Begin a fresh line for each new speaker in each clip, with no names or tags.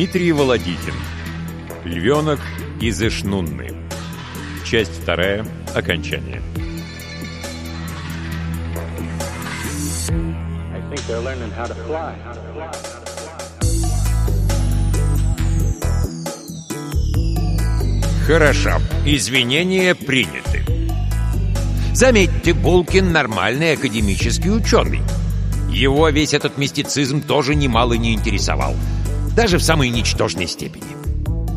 Дмитрий Володихин. Львенок из Ишнунны. Часть вторая. Окончание. Хорошо. Извинения приняты. Заметьте, Булкин нормальный академический ученый. Его весь этот мистицизм тоже немало не интересовал. Даже в самой ничтожной степени.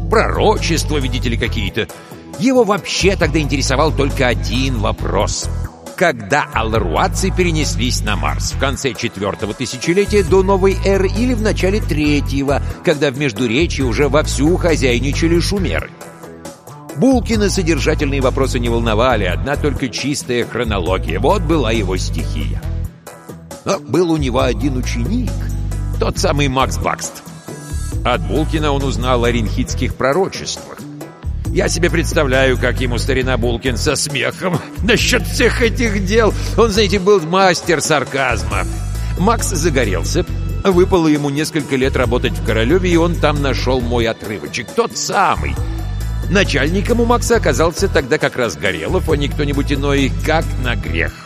Пророчества, видите ли, какие-то. Его вообще тогда интересовал только один вопрос. Когда алларуатцы перенеслись на Марс? В конце четвертого тысячелетия до новой эры или в начале третьего, когда в Междуречии уже вовсю хозяйничали шумеры? Булкина содержательные вопросы не волновали, одна только чистая хронология. Вот была его стихия. Но был у него один ученик, тот самый Макс Бакст. От Булкина он узнал о ринхитских пророчествах. Я себе представляю, как ему старина Булкин со смехом насчет всех этих дел. Он, знаете, был мастер сарказма. Макс загорелся. Выпало ему несколько лет работать в Королеве, и он там нашел мой отрывочек. Тот самый. Начальником у Макса оказался тогда как раз Горелов, а не кто-нибудь иной, как на грех.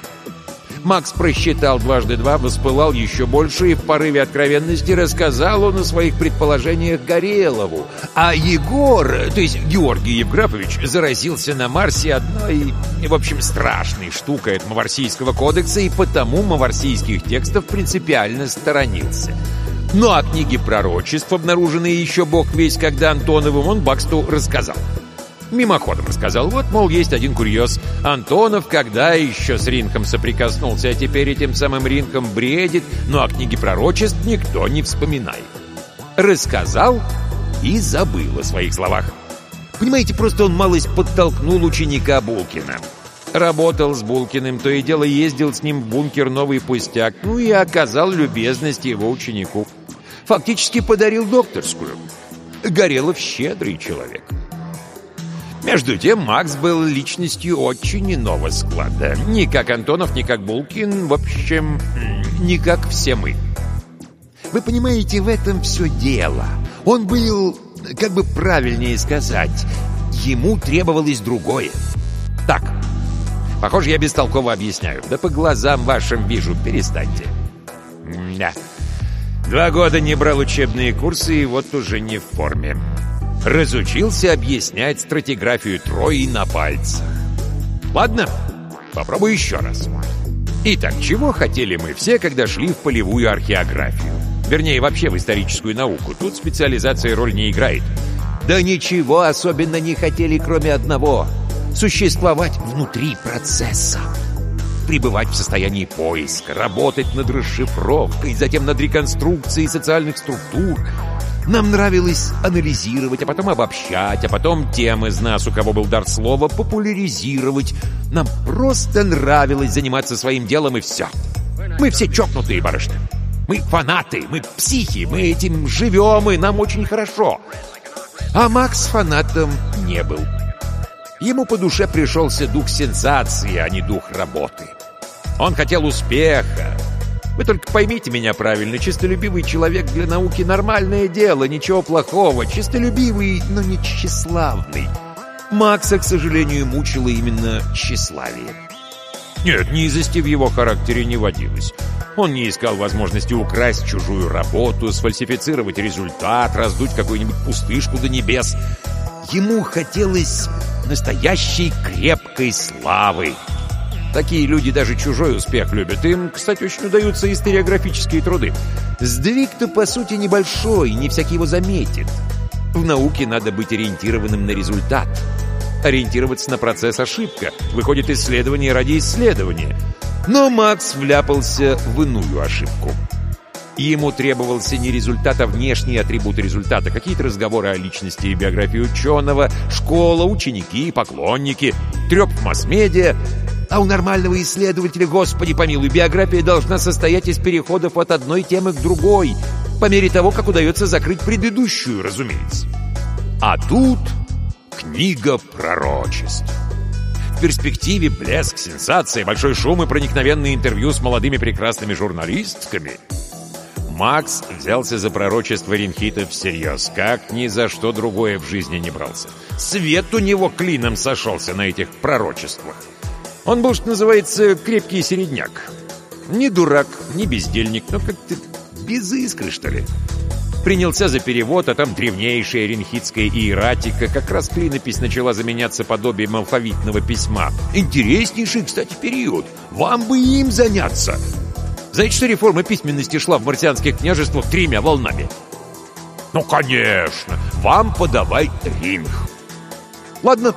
Макс просчитал дважды два, воспылал еще больше и в порыве откровенности рассказал он о своих предположениях Горелову. А Егор, то есть Георгий Евграфович, заразился на Марсе одной, в общем, страшной штукой от Маварсийского кодекса и потому маварсийских текстов принципиально сторонился. Ну а книги пророчеств, обнаруженные еще бог весь когда Антоновым, он Баксту рассказал. Мимоходом рассказал, вот, мол, есть один курьез. Антонов когда еще с Ринком соприкоснулся, а теперь этим самым Ринком бредит, ну а книги пророчеств никто не вспоминает. Рассказал и забыл о своих словах. Понимаете, просто он малость подтолкнул ученика Булкина. Работал с Булкиным, то и дело ездил с ним в бункер «Новый пустяк», ну и оказал любезность его ученику. Фактически подарил докторскую. Горелов щедрый человек. Между тем, Макс был личностью очень иного склада. Не как Антонов, не как Булкин, в общем, не как все мы. Вы понимаете, в этом все дело. Он был, как бы правильнее сказать, ему требовалось другое. Так, похоже, я бестолково объясняю. Да по глазам вашим вижу, перестаньте. Да. Два года не брал учебные курсы и вот уже не в форме разучился объяснять стратиграфию Трои на пальцах. Ладно, попробую еще раз. Итак, чего хотели мы все, когда шли в полевую археографию? Вернее, вообще в историческую науку. Тут специализация роль не играет. Да ничего особенно не хотели, кроме одного — существовать внутри процесса. Пребывать в состоянии поиска, работать над расшифровкой, затем над реконструкцией социальных структур — нам нравилось анализировать, а потом обобщать, а потом тем из нас, у кого был дар слова, популяризировать. Нам просто нравилось заниматься своим делом и все. Мы все чокнутые барышни. Мы фанаты, мы психи, мы этим живем, и нам очень хорошо. А Макс фанатом не был. Ему по душе пришелся дух сенсации, а не дух работы. Он хотел успеха, вы только поймите меня правильно, чистолюбивый человек для науки нормальное дело, ничего плохого, чистолюбивый, но не тщеславный. Макса, к сожалению, мучило именно тщеславие. Нет, низости в его характере не водилось. Он не искал возможности украсть чужую работу, сфальсифицировать результат, раздуть какую-нибудь пустышку до небес. Ему хотелось настоящей крепкой славы, Такие люди даже чужой успех любят. Им, кстати, очень удаются историографические труды. Сдвиг-то, по сути, небольшой, не всякий его заметит. В науке надо быть ориентированным на результат. Ориентироваться на процесс ошибка. Выходит исследование ради исследования. Но Макс вляпался в иную ошибку. Ему требовался не результат, а внешние атрибуты результата. Какие-то разговоры о личности и биографии ученого, школа, ученики, поклонники, треп в масс-медиа. А у нормального исследователя, господи помилуй, биография должна состоять из переходов от одной темы к другой, по мере того, как удается закрыть предыдущую, разумеется. А тут книга пророчеств. В перспективе блеск, сенсация, большой шум и проникновенные интервью с молодыми прекрасными журналистками. Макс взялся за пророчество ринхита всерьез, как ни за что другое в жизни не брался. Свет у него клином сошелся на этих пророчествах. Он был, что называется, крепкий середняк. Не дурак, не бездельник, но как-то без искры, что ли. Принялся за перевод, а там древнейшая ренхитская иератика. Как раз клинопись начала заменяться подобием алфавитного письма. Интереснейший, кстати, период. Вам бы им заняться. Знаете, что реформа письменности шла в марсианских княжествах тремя волнами? Ну, конечно. Вам подавай ринг. Ладно.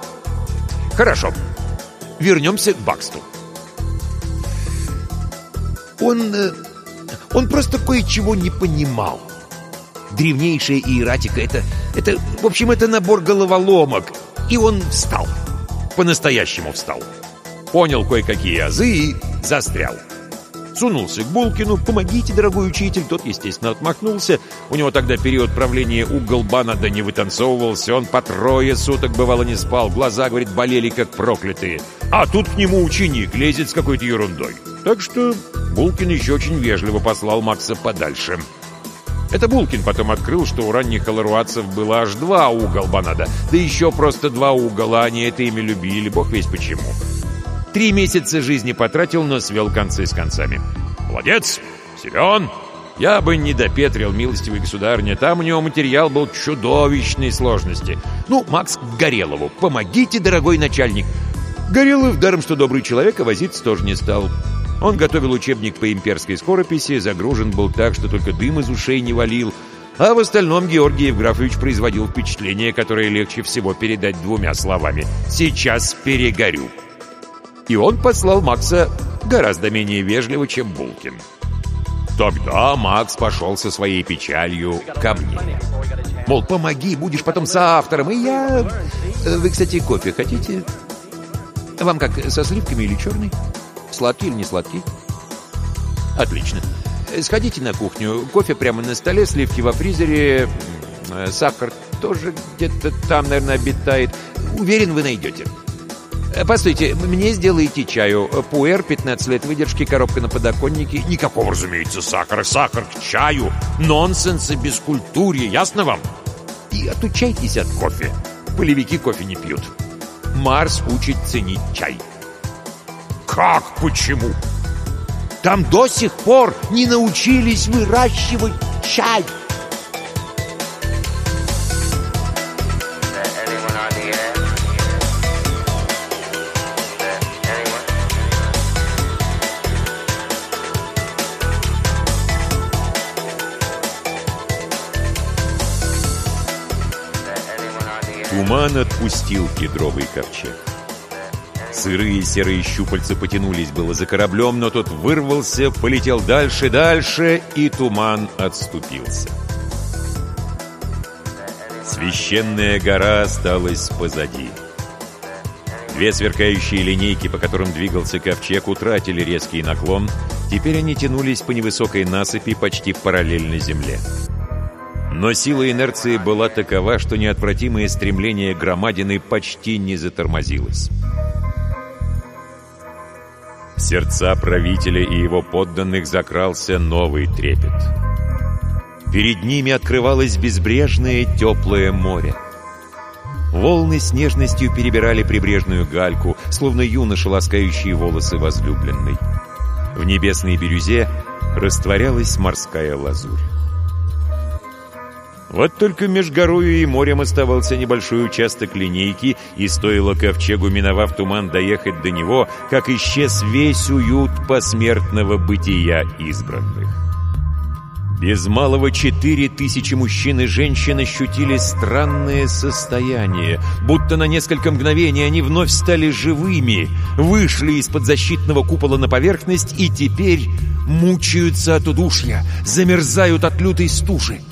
Хорошо. Вернемся к Баксту. Он... э, Он просто кое-чего не понимал. Древнейшая иератика — это... Это, в общем, это набор головоломок. И он встал. По-настоящему встал. Понял кое-какие азы и застрял. Сунулся к Булкину. «Помогите, дорогой учитель!» Тот, естественно, отмахнулся. У него тогда период правления угол бана да не вытанцовывался. Он по трое суток, бывало, не спал. Глаза, говорит, болели, как проклятые. А тут к нему ученик лезет с какой-то ерундой. Так что Булкин еще очень вежливо послал Макса подальше. Это Булкин потом открыл, что у ранних аларуатцев было аж два угол банада. Да еще просто два угола, они это имя любили, бог весь почему. Три месяца жизни потратил, но свел концы с концами. Молодец, силен. Я бы не допетрил, милостивый государня. Там у него материал был чудовищной сложности. Ну, Макс к Горелову. Помогите, дорогой начальник. Горелов, даром что добрый человек, а возиться тоже не стал. Он готовил учебник по имперской скорописи, загружен был так, что только дым из ушей не валил, а в остальном Георгий Евграфович производил впечатление, которое легче всего передать двумя словами «Сейчас перегорю». И он послал Макса гораздо менее вежливо, чем Булкин. Тогда Макс пошел со своей печалью ко мне. Мол, помоги, будешь потом соавтором, и я... Э, Вы, кстати, кофе хотите? Вам как, со сливками или черный? Сладкий или не сладкий? Отлично. Сходите на кухню. Кофе прямо на столе, сливки во фризере. э, Сахар тоже где-то там, наверное, обитает. Уверен, вы найдете. Э, Постойте, мне сделаете чаю. Пуэр, 15 лет выдержки, коробка на подоконнике. Никакого, разумеется, сахара. Сахар к чаю. Нонсенс и бескультурье, ясно вам? И отучайтесь от кофе. Полевики кофе не пьют. Марс учит ценить чай. Как почему? Там до сих пор не научились выращивать чай. Туман отпустил кедровый ковчег. Сырые серые щупальца потянулись было за кораблем, но тот вырвался, полетел дальше, дальше, и туман отступился. Священная гора осталась позади. Две сверкающие линейки, по которым двигался ковчег, утратили резкий наклон. Теперь они тянулись по невысокой насыпи почти параллельно земле. Но сила инерции была такова, что неотвратимое стремление громадины почти не затормозилось. В сердца правителя и его подданных закрался новый трепет. Перед ними открывалось безбрежное теплое море. Волны с нежностью перебирали прибрежную гальку, словно юноша, ласкающий волосы возлюбленной. В небесной бирюзе растворялась морская лазурь. Вот только меж горою и морем оставался небольшой участок линейки, и стоило ковчегу, миновав туман, доехать до него, как исчез весь уют посмертного бытия избранных. Без малого четыре тысячи мужчин и женщин ощутили странное состояние, будто на несколько мгновений они вновь стали живыми, вышли из-под защитного купола на поверхность и теперь мучаются от удушья, замерзают от лютой стужи.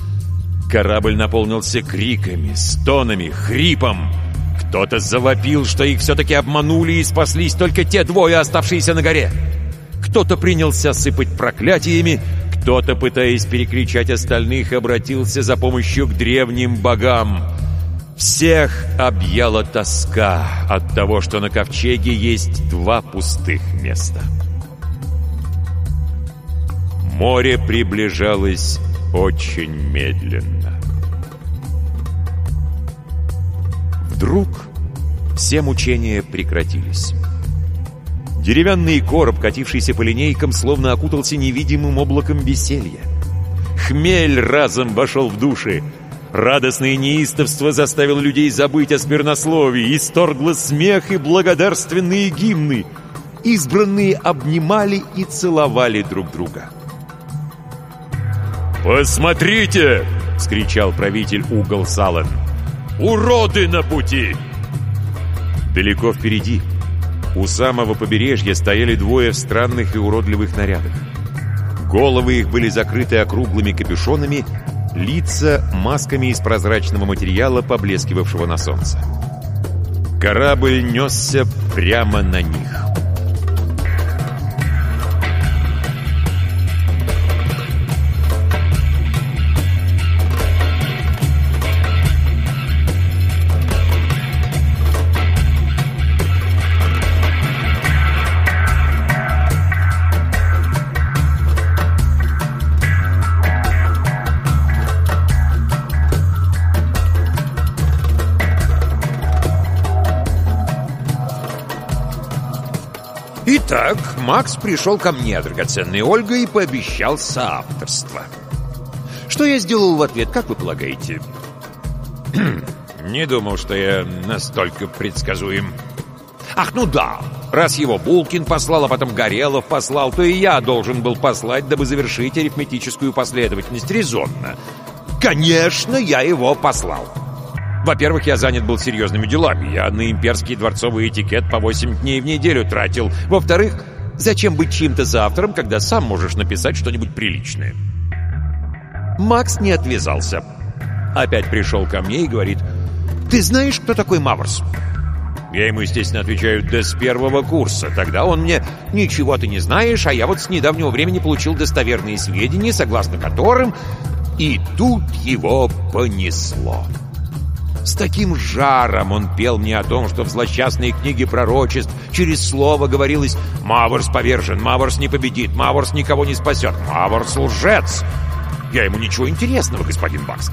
Корабль наполнился криками, стонами, хрипом. Кто-то завопил, что их все-таки обманули и спаслись только те двое, оставшиеся на горе. Кто-то принялся сыпать проклятиями, кто-то, пытаясь перекричать остальных, обратился за помощью к древним богам. Всех объяла тоска от того, что на ковчеге есть два пустых места. Море приближалось очень медленно. Вдруг все мучения прекратились. Деревянный короб, катившийся по линейкам, словно окутался невидимым облаком веселья. Хмель разом вошел в души. Радостное неистовство заставило людей забыть о смирнословии, исторгло смех и благодарственные гимны. Избранные обнимали и целовали друг друга. «Посмотрите!» — вскричал правитель угол Сален. «Уроды на пути!» Далеко впереди, у самого побережья, стояли двое в странных и уродливых нарядах. Головы их были закрыты округлыми капюшонами, лица — масками из прозрачного материала, поблескивавшего на солнце. Корабль несся прямо на них. Итак, Макс пришел ко мне, драгоценная Ольга, и пообещал соавторство. Что я сделал в ответ, как вы полагаете? Не думал, что я настолько предсказуем. Ах, ну да, раз его Булкин послал, а потом Горелов послал, то и я должен был послать, дабы завершить арифметическую последовательность резонно. Конечно, я его послал. Во-первых, я занят был серьезными делами. Я на имперский дворцовый этикет по 8 дней в неделю тратил. Во-вторых, зачем быть чьим-то завтром, когда сам можешь написать что-нибудь приличное? Макс не отвязался. Опять пришел ко мне и говорит, «Ты знаешь, кто такой Маврс?» Я ему, естественно, отвечаю, да с первого курса. Тогда он мне, ничего ты не знаешь, а я вот с недавнего времени получил достоверные сведения, согласно которым... И тут его понесло. С таким жаром он пел мне о том, что в злосчастной книге пророчеств через слово говорилось «Маврс повержен, Маврс не победит, Маврс никого не спасет, Маврс лжец». Я ему ничего интересного, господин Бакс.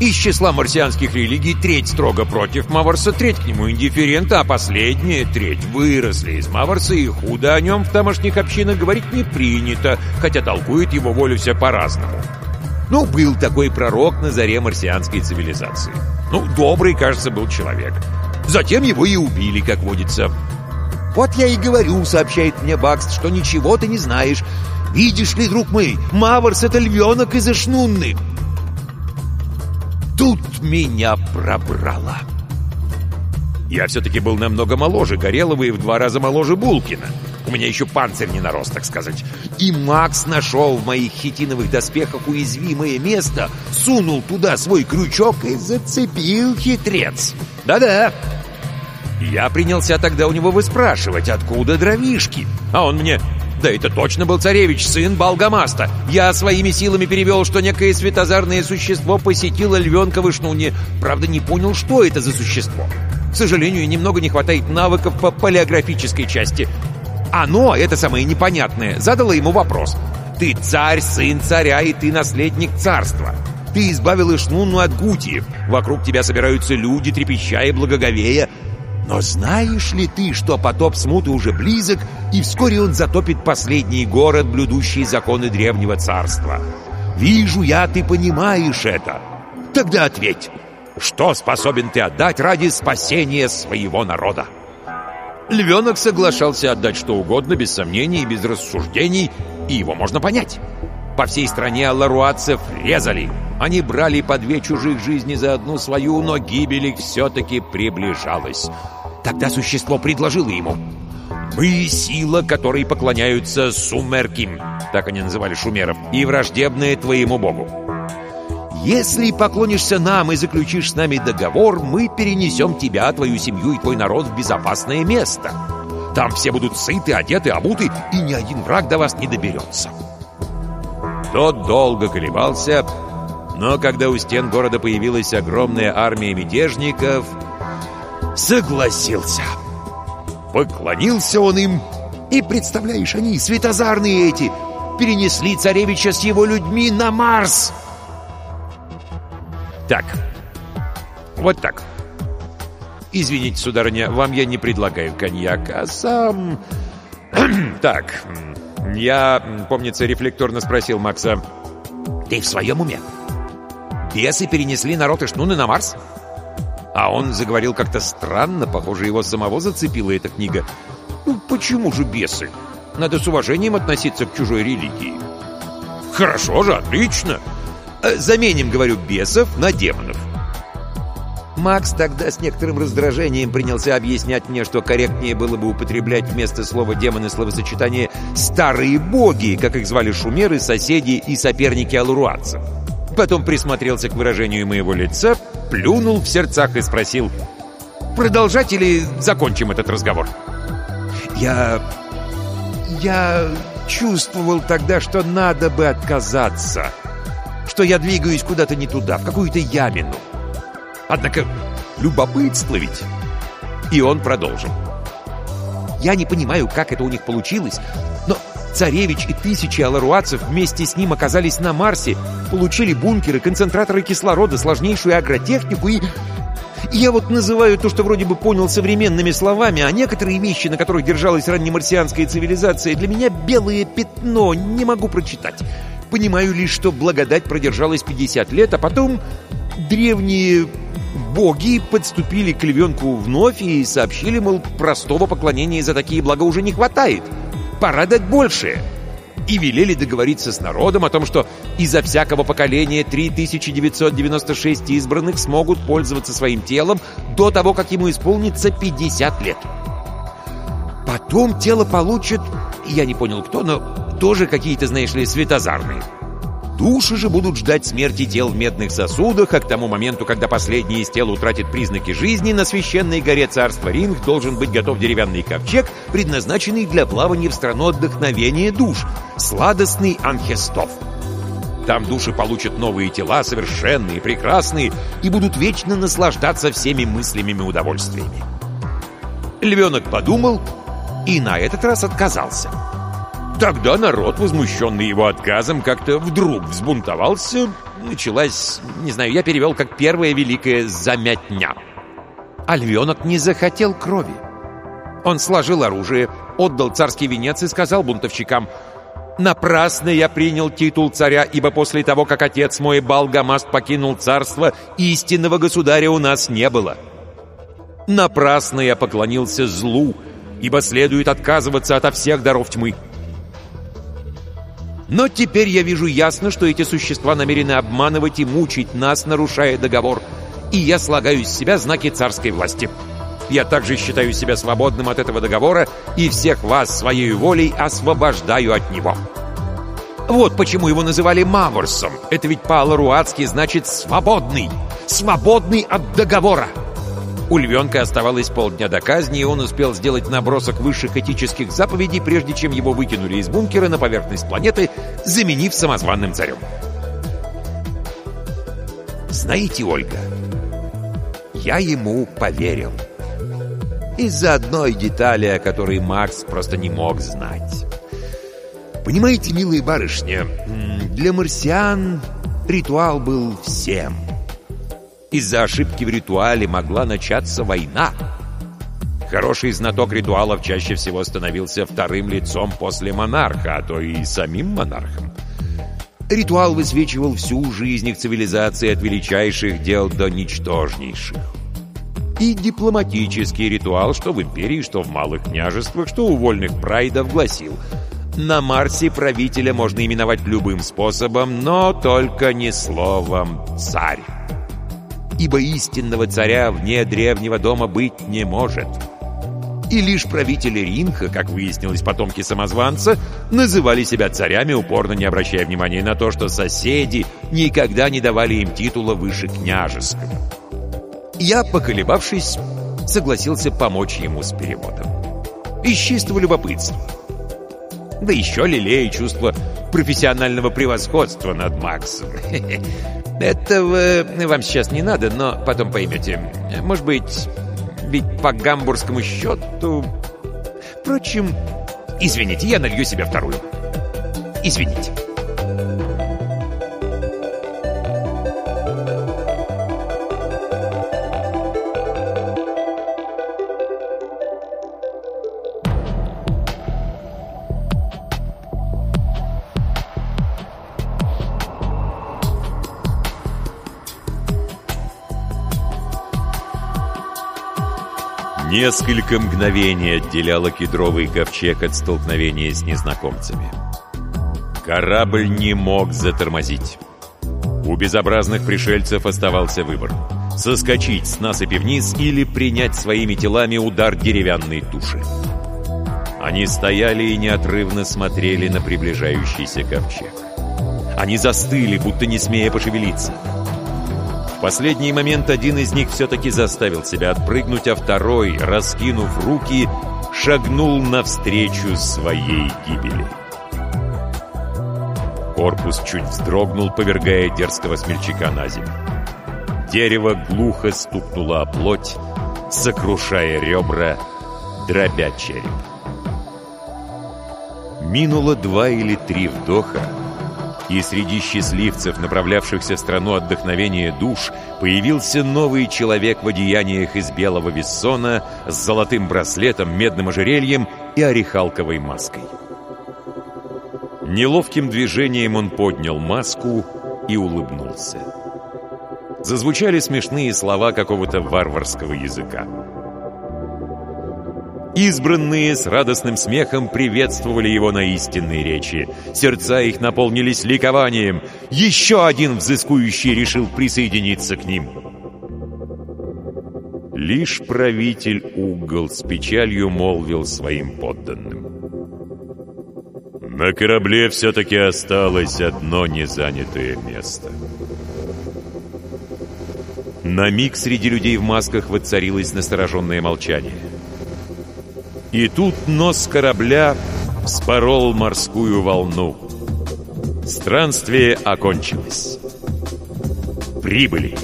Из числа марсианских религий треть строго против Маварса, треть к нему индифферента, а последняя треть выросли из Маварса, и худо о нем в тамошних общинах говорить не принято, хотя толкует его волю все по-разному. Ну, был такой пророк на заре марсианской цивилизации. Ну, добрый, кажется, был человек. Затем его и убили, как водится. «Вот я и говорю», — сообщает мне Бакст, — «что ничего ты не знаешь. Видишь ли, друг мой, Маварс — это львенок из Эшнунны». Тут меня пробрало. Я все-таки был намного моложе Горелого и в два раза моложе Булкина. У меня еще панцирь не нарос, так сказать. И Макс нашел в моих хитиновых доспехах уязвимое место, сунул туда свой крючок и зацепил хитрец. Да-да. Я принялся тогда у него выспрашивать, откуда дровишки. А он мне... Да это точно был царевич, сын Балгамаста. Я своими силами перевел, что некое светозарное существо посетило львенка в Ишнуне. Правда, не понял, что это за существо. К сожалению, немного не хватает навыков по палеографической части. Оно, это самое непонятное, задало ему вопрос. «Ты царь, сын царя, и ты наследник царства. Ты избавил Ишнуну от гутиев. Вокруг тебя собираются люди, трепеща и благоговея. Но знаешь ли ты, что потоп смуты уже близок, и вскоре он затопит последний город, блюдущий законы древнего царства? Вижу я, ты понимаешь это. Тогда ответь, что способен ты отдать ради спасения своего народа?» Львенок соглашался отдать что угодно, без сомнений и без рассуждений, и его можно понять. По всей стране ларуадцев резали. Они брали по две чужих жизни за одну свою, но гибель их все-таки приближалась. Тогда существо предложило ему. «Мы сила, которой поклоняются сумерким», так они называли шумеров, «и враждебные твоему богу. Если поклонишься нам и заключишь с нами договор, мы перенесем тебя, твою семью и твой народ в безопасное место. Там все будут сыты, одеты, обуты, и ни один враг до вас не доберется». Тот долго колебался, но когда у стен города появилась огромная армия мятежников, согласился. Поклонился он им, и, представляешь, они, светозарные эти, перенесли царевича с его людьми на Марс. Так, вот так. Извините, сударыня, вам я не предлагаю коньяк, а сам... так, я, помнится, рефлекторно спросил Макса. Ты в своем уме? Бесы перенесли народ Ишнуны на Марс? А он заговорил как-то странно, похоже, его самого зацепила эта книга. Ну, почему же бесы? Надо с уважением относиться к чужой религии. Хорошо же, отлично. Э, заменим, говорю, бесов на демонов. Макс тогда с некоторым раздражением принялся объяснять мне, что корректнее было бы употреблять вместо слова «демоны» словосочетание «старые боги», как их звали шумеры, соседи и соперники алуруатцев. Потом присмотрелся к выражению моего лица, плюнул в сердцах и спросил «Продолжать или закончим этот разговор?» Я... я чувствовал тогда, что надо бы отказаться, что я двигаюсь куда-то не туда, в какую-то ямину. Однако любопытство ведь. И он продолжил. Я не понимаю, как это у них получилось, но царевич и тысячи аларуацев вместе с ним оказались на Марсе, получили бункеры, концентраторы кислорода, сложнейшую агротехнику и я вот называю то, что вроде бы понял современными словами, а некоторые вещи, на которых держалась раннемарсианская цивилизация, для меня белое пятно, не могу прочитать. Понимаю лишь, что благодать продержалась 50 лет, а потом древние боги подступили к львенку вновь и сообщили, мол, простого поклонения за такие блага уже не хватает. Пора дать большее. И велели договориться с народом о том, что изо всякого поколения 3996 избранных смогут пользоваться своим телом до того, как ему исполнится 50 лет. Потом тело получит, я не понял кто, но тоже какие-то, знаешь ли, светозарные. Души же будут ждать смерти тел в медных сосудах, а к тому моменту, когда последний из тел утратит признаки жизни, на священной горе царства Ринг должен быть готов деревянный ковчег, предназначенный для плавания в страну отдохновения душ, сладостный Анхестов. Там души получат новые тела, совершенные, прекрасные, и будут вечно наслаждаться всеми мыслями и удовольствиями. Львенок подумал и на этот раз отказался. Тогда народ, возмущенный его отказом, как-то вдруг взбунтовался. Началась, не знаю, я перевел как первая великая замятня. А львенок не захотел крови. Он сложил оружие, отдал царский венец и сказал бунтовщикам, «Напрасно я принял титул царя, ибо после того, как отец мой Балгамаст покинул царство, истинного государя у нас не было. Напрасно я поклонился злу, ибо следует отказываться ото всех даров тьмы». Но теперь я вижу ясно, что эти существа намерены обманывать и мучить нас, нарушая договор. И я слагаю из себя знаки царской власти. Я также считаю себя свободным от этого договора и всех вас своей волей освобождаю от него. Вот почему его называли Маворсом. Это ведь по-аларуатски значит «свободный». Свободный от договора. У львенка оставалось полдня до казни, и он успел сделать набросок высших этических заповедей, прежде чем его выкинули из бункера на поверхность планеты, заменив самозванным царем. Знаете, Ольга, я ему поверил. Из-за одной детали, о которой Макс просто не мог знать. Понимаете, милые барышня, для марсиан ритуал был всем — из-за ошибки в ритуале могла начаться война. Хороший знаток ритуалов чаще всего становился вторым лицом после монарха, а то и самим монархом. Ритуал высвечивал всю жизнь их цивилизации от величайших дел до ничтожнейших. И дипломатический ритуал, что в империи, что в малых княжествах, что у вольных прайдов, гласил «На Марсе правителя можно именовать любым способом, но только не словом «царь» ибо истинного царя вне древнего дома быть не может. И лишь правители Ринха, как выяснилось потомки самозванца, называли себя царями, упорно не обращая внимания на то, что соседи никогда не давали им титула выше княжеского. Я, поколебавшись, согласился помочь ему с переводом. Из чистого любопытства. Да еще лелея чувство профессионального превосходства над Максом. Этого вам сейчас не надо, но потом поймете. Может быть, ведь по гамбургскому счету... Впрочем, извините, я налью себе вторую. Извините.
Несколько мгновений отделяло кедровый ковчег от столкновения с незнакомцами. Корабль не мог затормозить. У безобразных пришельцев оставался выбор — соскочить с насыпи вниз или принять своими телами удар деревянной туши. Они стояли и неотрывно смотрели на приближающийся ковчег. Они застыли, будто не смея пошевелиться. Последний момент один из них все-таки заставил себя отпрыгнуть, а второй, раскинув руки, шагнул навстречу своей гибели. Корпус чуть вздрогнул, повергая дерзкого смельчака на землю. Дерево глухо стукнуло о плоть, сокрушая ребра, дробя череп. Минуло два или три вдоха, и среди счастливцев, направлявшихся в страну отдохновения душ, появился новый человек в одеяниях из белого вессона с золотым браслетом, медным ожерельем и орехалковой маской. Неловким движением он поднял маску и улыбнулся. Зазвучали смешные слова какого-то варварского языка. Избранные с радостным смехом приветствовали его на истинной речи. Сердца их наполнились ликованием. Еще один взыскующий решил присоединиться к ним. Лишь правитель угол с печалью молвил своим подданным. На корабле все-таки осталось одно незанятое место. На миг среди людей в масках воцарилось настороженное молчание. И тут нос корабля спорол морскую волну. Странствие окончилось. Прибыли.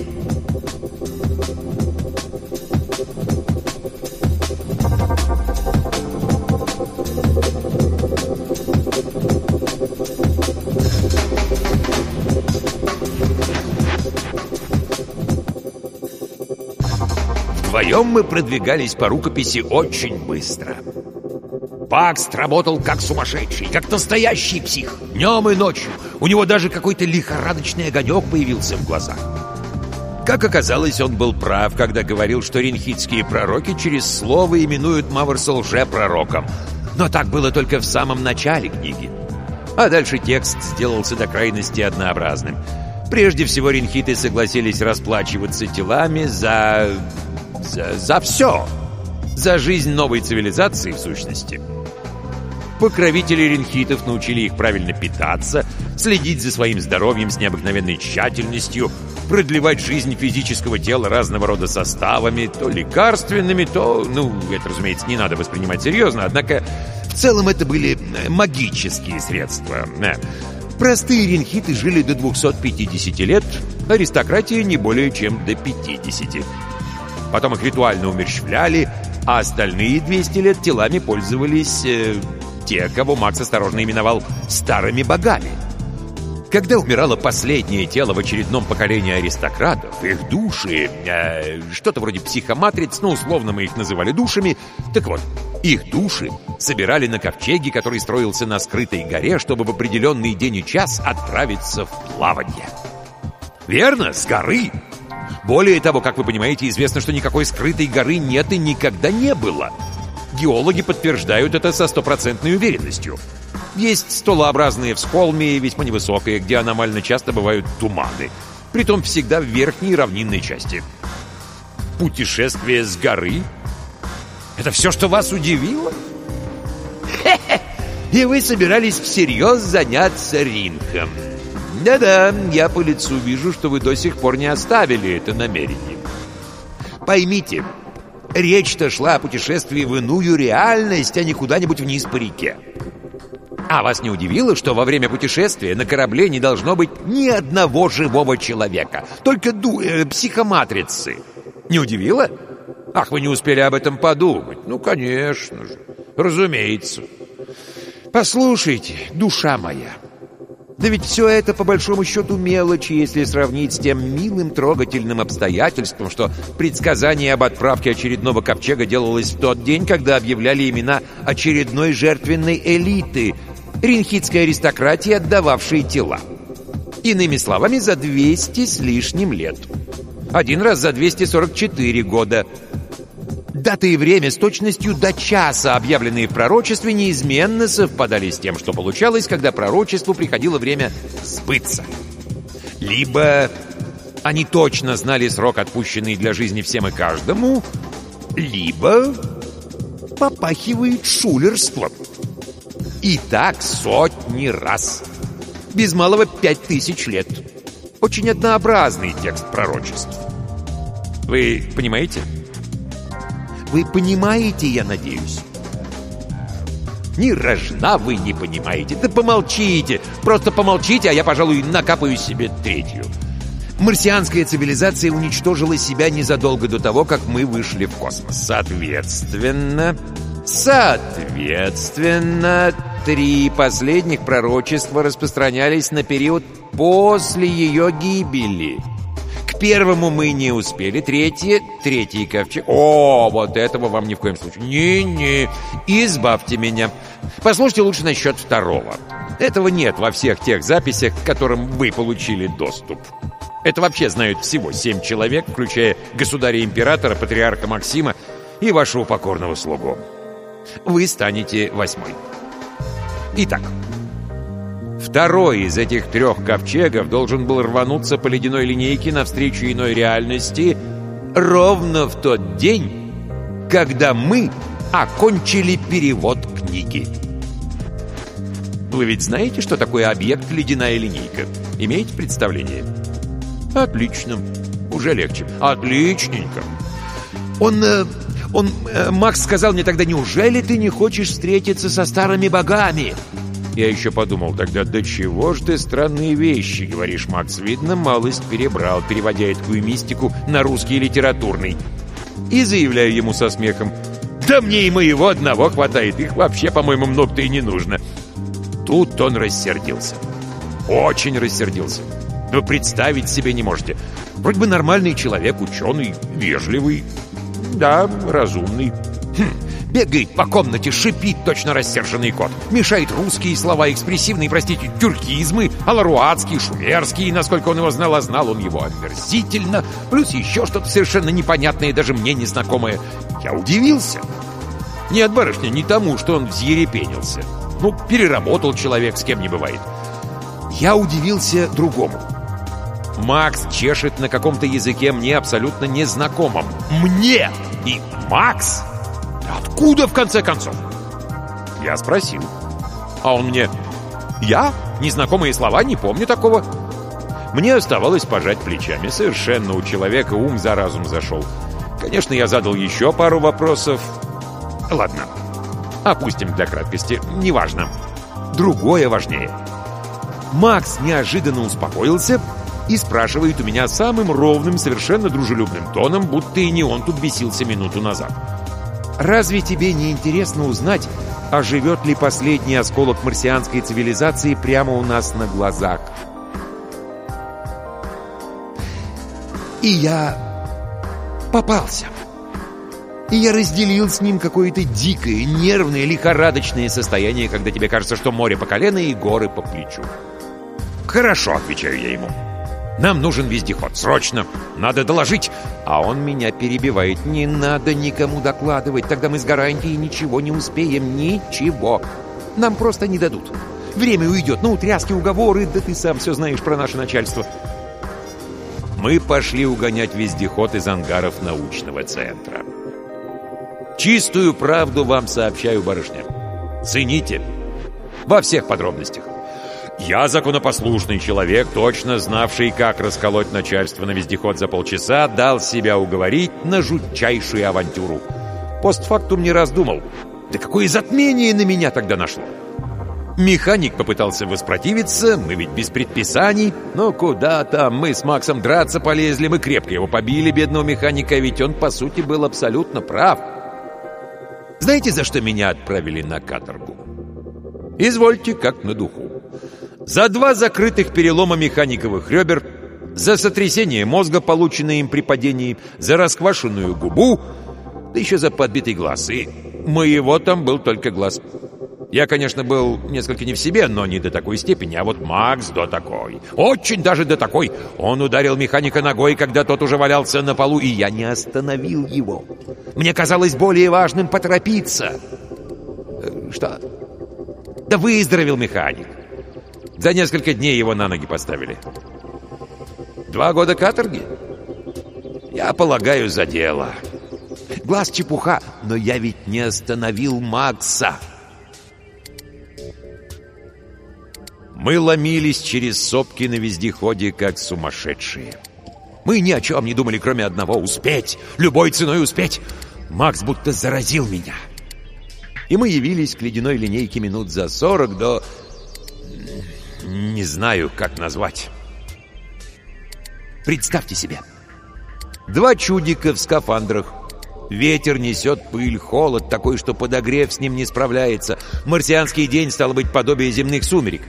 Вдвоем мы продвигались по рукописи очень быстро. Пакст работал как сумасшедший, как настоящий псих, днем и ночью. У него даже какой-то лихорадочный огонек появился в глазах. Как оказалось, он был прав, когда говорил, что ринхитские пророки через слово именуют Маврса лже-пророком. Но так было только в самом начале книги. А дальше текст сделался до крайности однообразным. Прежде всего, ринхиты согласились расплачиваться телами за... за, за все. За жизнь новой цивилизации, в сущности. Покровители ринхитов научили их правильно питаться, следить за своим здоровьем с необыкновенной тщательностью, продлевать жизнь физического тела разного рода составами, то лекарственными, то... Ну, это, разумеется, не надо воспринимать серьезно, однако в целом это были магические средства. Простые ринхиты жили до 250 лет, аристократия не более чем до 50. Потом их ритуально умерщвляли, а остальные 200 лет телами пользовались э, те, кого Макс осторожно именовал «старыми богами». Когда умирало последнее тело в очередном поколении аристократов, их души, э, что-то вроде психоматриц, ну, условно мы их называли душами, так вот, их души собирали на ковчеге, который строился на скрытой горе, чтобы в определенный день и час отправиться в плавание. Верно, с горы. Более того, как вы понимаете, известно, что никакой скрытой горы нет и никогда не было. Геологи подтверждают это со стопроцентной уверенностью. Есть столообразные всхолмы, весьма невысокие, где аномально часто бывают туманы. Притом всегда в верхней равнинной части. Путешествие с горы? Это все, что вас удивило? И вы собирались всерьез заняться ринком. Да-да, я по лицу вижу, что вы до сих пор не оставили это намерение. Поймите, речь-то шла о путешествии в иную реальность, а не куда-нибудь вниз по реке. А вас не удивило, что во время путешествия на корабле не должно быть ни одного живого человека, только ду э, психоматрицы? Не удивило? Ах, вы не успели об этом подумать. Ну, конечно же, разумеется. Послушайте, душа моя, Да ведь все это, по большому счету, мелочи, если сравнить с тем милым, трогательным обстоятельством, что предсказание об отправке очередного ковчега делалось в тот день, когда объявляли имена очередной жертвенной элиты, ринхитской аристократии, отдававшей тела. Иными словами, за 200 с лишним лет. Один раз за 244 года. Дата и время с точностью до часа, объявленные в пророчестве, неизменно совпадали с тем, что получалось, когда пророчеству приходило время сбыться. Либо они точно знали срок, отпущенный для жизни всем и каждому, либо попахивает шулерством. И так сотни раз. Без малого пять тысяч лет. Очень однообразный текст пророчеств. Вы понимаете? Вы понимаете, я надеюсь? Ни рожна вы не понимаете. Да помолчите. Просто помолчите, а я, пожалуй, накапаю себе третью. Марсианская цивилизация уничтожила себя незадолго до того, как мы вышли в космос. Соответственно... Соответственно, три последних пророчества распространялись на период после ее гибели. Первому мы не успели, третье, третий ковчег. О, вот этого вам ни в коем случае. Не-не, избавьте меня. Послушайте лучше насчет второго. Этого нет во всех тех записях, к которым вы получили доступ. Это вообще знают всего семь человек, включая государя-императора, патриарха Максима и вашего покорного слугу. Вы станете восьмой. Итак, второй из этих трех ковчегов должен был рвануться по ледяной линейке навстречу иной реальности ровно в тот день, когда мы окончили перевод книги. Вы ведь знаете, что такое объект ледяная линейка? Имеете представление? Отлично. Уже легче. Отличненько. Он... э, он... э, Макс сказал мне тогда, неужели ты не хочешь встретиться со старыми богами? Я еще подумал тогда, да чего ж ты странные вещи говоришь, Макс? Видно, малость перебрал, переводя такую мистику на русский литературный. И заявляю ему со смехом, да мне и моего одного хватает, их вообще, по-моему, много-то и не нужно. Тут он рассердился. Очень рассердился. Вы представить себе не можете. Вроде бы нормальный человек, ученый, вежливый, да, разумный. Хм, бегает по комнате, шипит точно рассерженный кот. Мешает русские слова, экспрессивные, простите, тюркизмы, аларуатские, шумерские, насколько он его знал, а знал он его омерзительно, плюс еще что-то совершенно непонятное, даже мне незнакомое. Я удивился. Нет, барышня, не тому, что он взъерепенился. Ну, переработал человек, с кем не бывает. Я удивился другому. Макс чешет на каком-то языке мне абсолютно незнакомом. Мне! И Макс? Откуда, в конце концов? Я спросил. А он мне... Я? Незнакомые слова, не помню такого. Мне оставалось пожать плечами. Совершенно у человека ум за разум зашел. Конечно, я задал еще пару вопросов. Ладно, опустим для краткости. Неважно. Другое важнее. Макс неожиданно успокоился и спрашивает у меня самым ровным, совершенно дружелюбным тоном, будто и не он тут бесился минуту назад. «Разве тебе не интересно узнать, а живет ли последний осколок марсианской цивилизации прямо у нас на глазах?» И я попался. И я разделил с ним какое-то дикое, нервное, лихорадочное состояние, когда тебе кажется, что море по колено и горы по плечу. «Хорошо», — отвечаю я ему. «Нам нужен вездеход, срочно! Надо доложить!» А он меня перебивает. «Не надо никому докладывать, тогда мы с гарантией ничего не успеем, ничего! Нам просто не дадут. Время уйдет на утряски, уговоры, да ты сам все знаешь про наше начальство». Мы пошли угонять вездеход из ангаров научного центра. Чистую правду вам сообщаю, барышня. Цените. Во всех подробностях. Я законопослушный человек, точно знавший, как расколоть начальство на вездеход за полчаса, дал себя уговорить на жутчайшую авантюру. Постфактум не раз думал, да какое затмение на меня тогда нашло. Механик попытался воспротивиться, мы ведь без предписаний. Но куда там, мы с Максом драться полезли, мы крепко его побили, бедного механика, ведь он, по сути, был абсолютно прав. Знаете, за что меня отправили на каторгу? Извольте, как на духу. За два закрытых перелома механиковых ребер, за сотрясение мозга, полученное им при падении, за расквашенную губу, да еще за подбитый глаз. И моего там был только глаз. Я, конечно, был несколько не в себе, но не до такой степени, а вот Макс до такой. Очень даже до такой. Он ударил механика ногой, когда тот уже валялся на полу, и я не остановил его. Мне казалось более важным поторопиться. Э, Что? Да выздоровел механик. За несколько дней его на ноги поставили. Два года каторги? Я полагаю, за дело. Глаз чепуха, но я ведь не остановил Макса. Мы ломились через сопки на вездеходе, как сумасшедшие. Мы ни о чем не думали, кроме одного — успеть, любой ценой успеть. Макс будто заразил меня. И мы явились к ледяной линейке минут за сорок до... Знаю, как назвать. Представьте себе. Два чудика в скафандрах. Ветер несет пыль, холод такой, что подогрев с ним не справляется. Марсианский день, стало быть, подобие земных сумерек.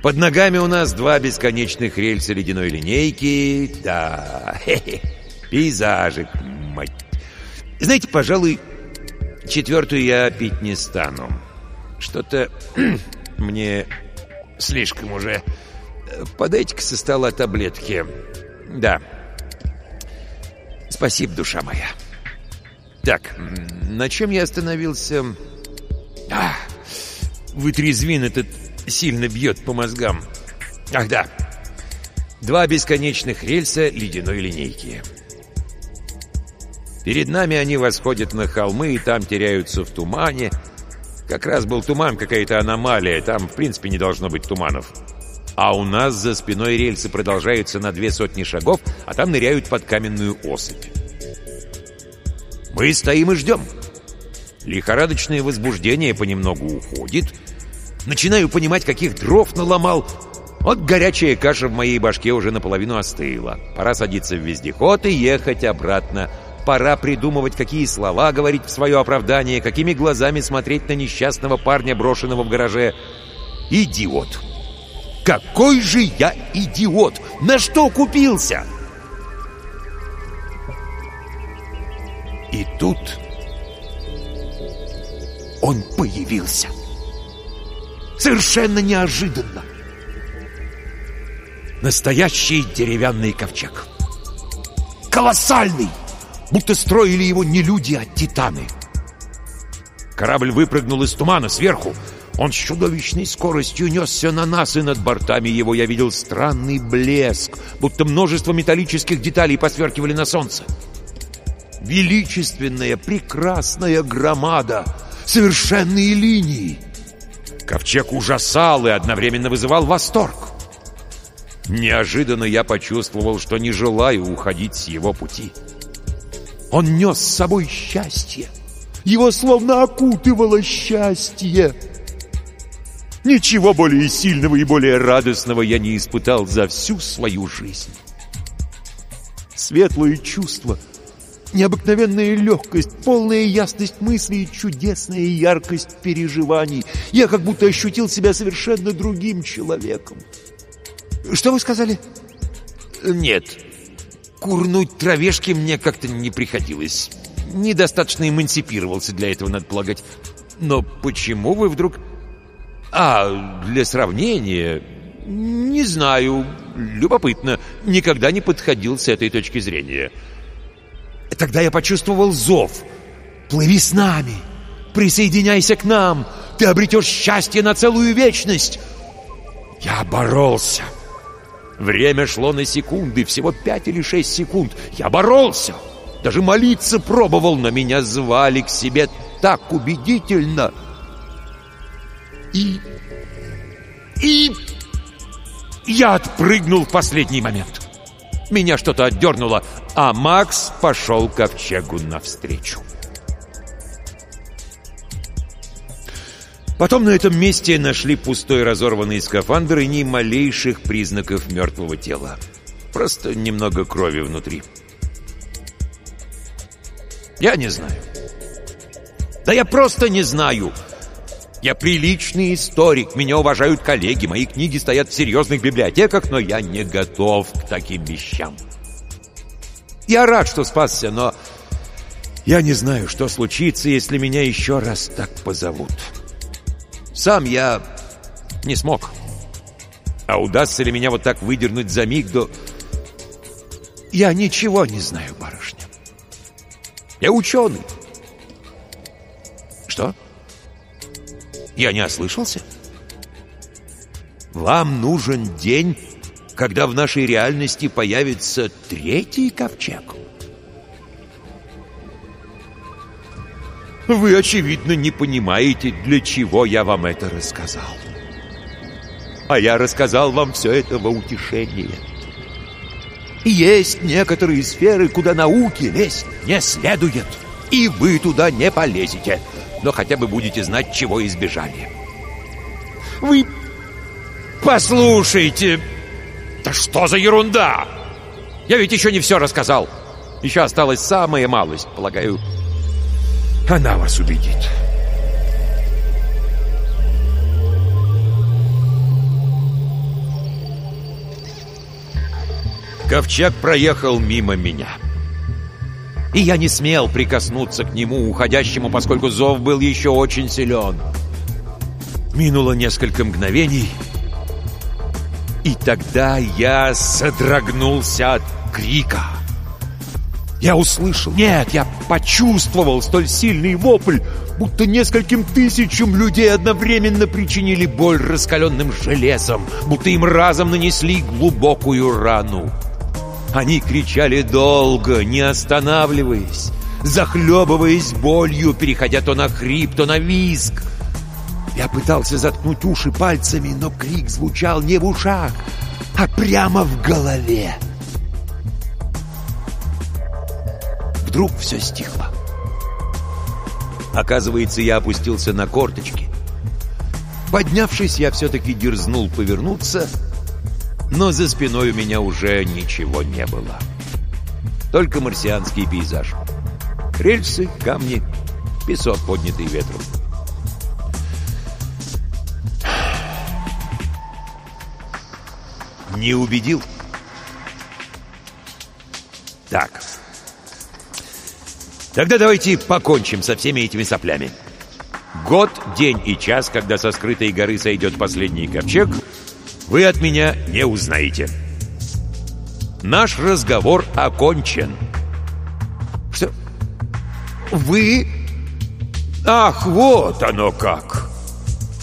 Под ногами у нас два бесконечных рельса ледяной линейки. Да, хе-хе, пейзажик, мать. Знаете, пожалуй, четвертую я пить не стану. Что-то мне слишком уже. Подайте-ка со стола таблетки. Да. Спасибо, душа моя. Так, на чем я остановился? А, вытрезвин этот сильно бьет по мозгам. Ах, да. Два бесконечных рельса ледяной линейки. Перед нами они восходят на холмы и там теряются в тумане. Как раз был туман, какая-то аномалия. Там, в принципе, не должно быть туманов. А у нас за спиной рельсы продолжаются на две сотни шагов, а там ныряют под каменную осыпь. Мы стоим и ждем. Лихорадочное возбуждение понемногу уходит. Начинаю понимать, каких дров наломал. Вот горячая каша в моей башке уже наполовину остыла. Пора садиться в вездеход и ехать обратно. Пора придумывать, какие слова говорить в свое оправдание, какими глазами смотреть на несчастного парня, брошенного в гараже. Идиот! Какой же я идиот! На что купился? И тут он появился. Совершенно неожиданно. Настоящий деревянный ковчег. Колоссальный! Будто строили его не люди, а титаны. Корабль выпрыгнул из тумана сверху. Он с чудовищной скоростью несся на нас, и над бортами его я видел странный блеск, будто множество металлических деталей посверкивали на солнце. Величественная, прекрасная громада, совершенные линии. Ковчег ужасал и одновременно вызывал восторг. Неожиданно я почувствовал, что не желаю уходить с его пути. Он нес с собой счастье. Его словно окутывало счастье. Ничего более сильного и более радостного я не испытал за всю свою жизнь. Светлое чувство, необыкновенная легкость, полная ясность мыслей и чудесная яркость переживаний. Я как будто ощутил себя совершенно другим человеком. Что вы сказали? Нет, курнуть травешки мне как-то не приходилось. Недостаточно эмансипировался для этого, надо полагать. Но почему вы вдруг... А, для сравнения... Не знаю, любопытно. Никогда не подходил с этой точки зрения. Тогда я почувствовал зов. «Плыви с нами! Присоединяйся к нам! Ты обретешь счастье на целую вечность!» Я боролся. Время шло на секунды, всего пять или шесть секунд. Я боролся. Даже молиться пробовал, но меня звали к себе так убедительно. И... И... Я отпрыгнул в последний момент. Меня что-то отдернуло, а Макс пошел ковчегу навстречу. Потом на этом месте нашли пустой разорванный скафандр и ни малейших признаков мертвого тела. Просто немного крови внутри. Я не знаю. Да я просто не знаю. Я приличный историк, меня уважают коллеги, мои книги стоят в серьезных библиотеках, но я не готов к таким вещам. Я рад, что спасся, но я не знаю, что случится, если меня еще раз так позовут. Сам я не смог. А удастся ли меня вот так выдернуть за миг до... Я ничего не знаю, барышня. Я ученый. Что? Я не ослышался? Вам нужен день, когда в нашей реальности появится третий ковчег? Вы, очевидно, не понимаете, для чего я вам это рассказал. А я рассказал вам все это во утешение. Есть некоторые сферы, куда науке лезть не следует. И вы туда не полезете, но хотя бы будете знать, чего избежали. Вы послушайте! Да что за ерунда! Я ведь еще не все рассказал. Еще осталась самая малость, полагаю, она вас убедит. Ковчег проехал мимо меня. И я не смел прикоснуться к нему, уходящему, поскольку зов был еще очень силен. Минуло несколько мгновений, и тогда я содрогнулся от крика. Я услышал, нет, я почувствовал столь сильный вопль, будто нескольким тысячам людей одновременно причинили боль раскаленным железом, будто им разом нанесли глубокую рану. Они кричали долго, не останавливаясь, захлебываясь болью, переходя то на хрип, то на визг. Я пытался заткнуть уши пальцами, но крик звучал не в ушах, а прямо в голове. Вдруг все стихло. Оказывается, я опустился на корточки. Поднявшись, я все-таки дерзнул повернуться, но за спиной у меня уже ничего не было. Только марсианский пейзаж. Рельсы, камни, песок, поднятый ветром. Не убедил? Так. Тогда давайте покончим со всеми этими соплями. Год, день и час, когда со скрытой горы сойдет последний ковчег, вы от меня не узнаете. Наш разговор окончен. Что? Вы? Ах, вот оно как!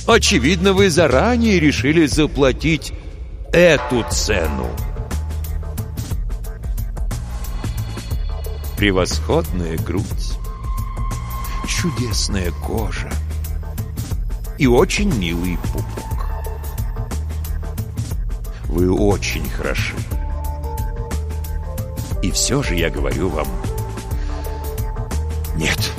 Очевидно, вы заранее решили заплатить эту цену. Превосходная грудь, чудесная кожа и очень милый пупок. Вы очень хороши. И все же я говорю вам «нет».